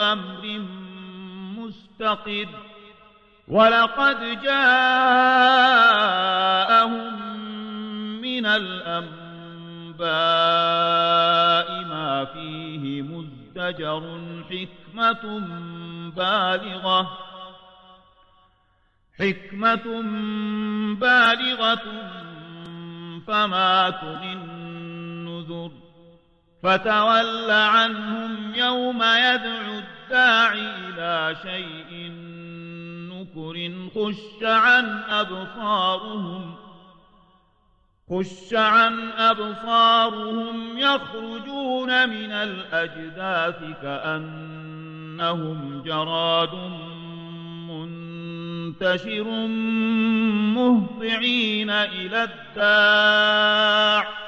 أمر مستقر ولقد جاءهم من الأنباء ما فيه مزدجر حكمة بالغة حكمة بالغة فما تغني النذر فتول عنهم يوم يدعو الداعي إلى شيء نكر خش عن أبصارهم خش عن أبصارهم يخرجون من الأجداث كأنهم جراد منتشر مهطعين إلى الداع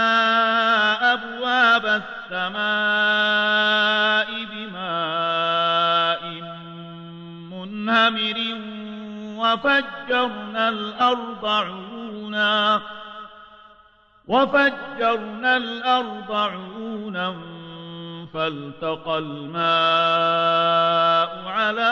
أبواب السماء بماء منهمر وفجرنا الأرض عيونا وفجرنا الأرض عيونا فالتقى الماء على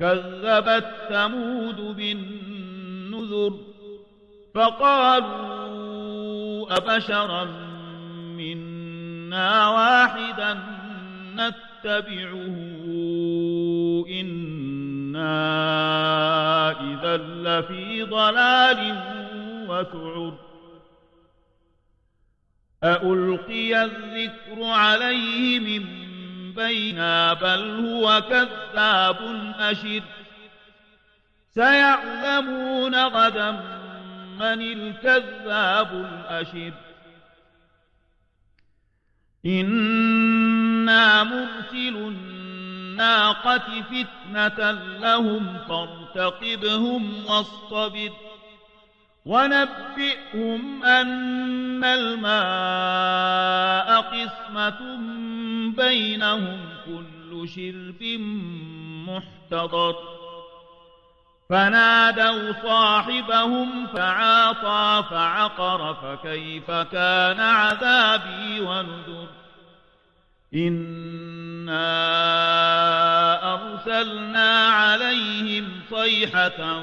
كذبت ثمود بالنذر فقالوا أبشرا منا واحدا نتبعه إنا إذا لفي ضلال وسعر أألقي الذكر عليه من بينا بل هو كذاب أشر. سيعلمون غدا من الكذاب الأشر. إنا مرسل الناقة فتنة لهم فارتقبهم واصطبر. ونبئهم أن الماء قسمة بينهم كل شرب محتضر. فنادوا صاحبهم فعاطى فعقر فكيف كان عذابي ونذر. إنا أرسلنا عليهم صيحة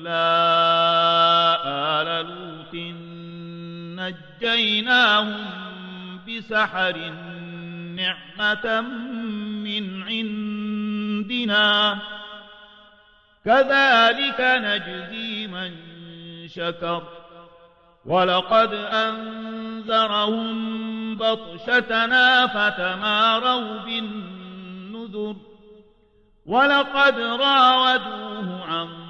إلا آل لوط نجيناهم بسحر نعمة من عندنا. كذلك نجزي من شكر. ولقد أنذرهم بطشتنا فتماروا بالنذر. ولقد راودوه عن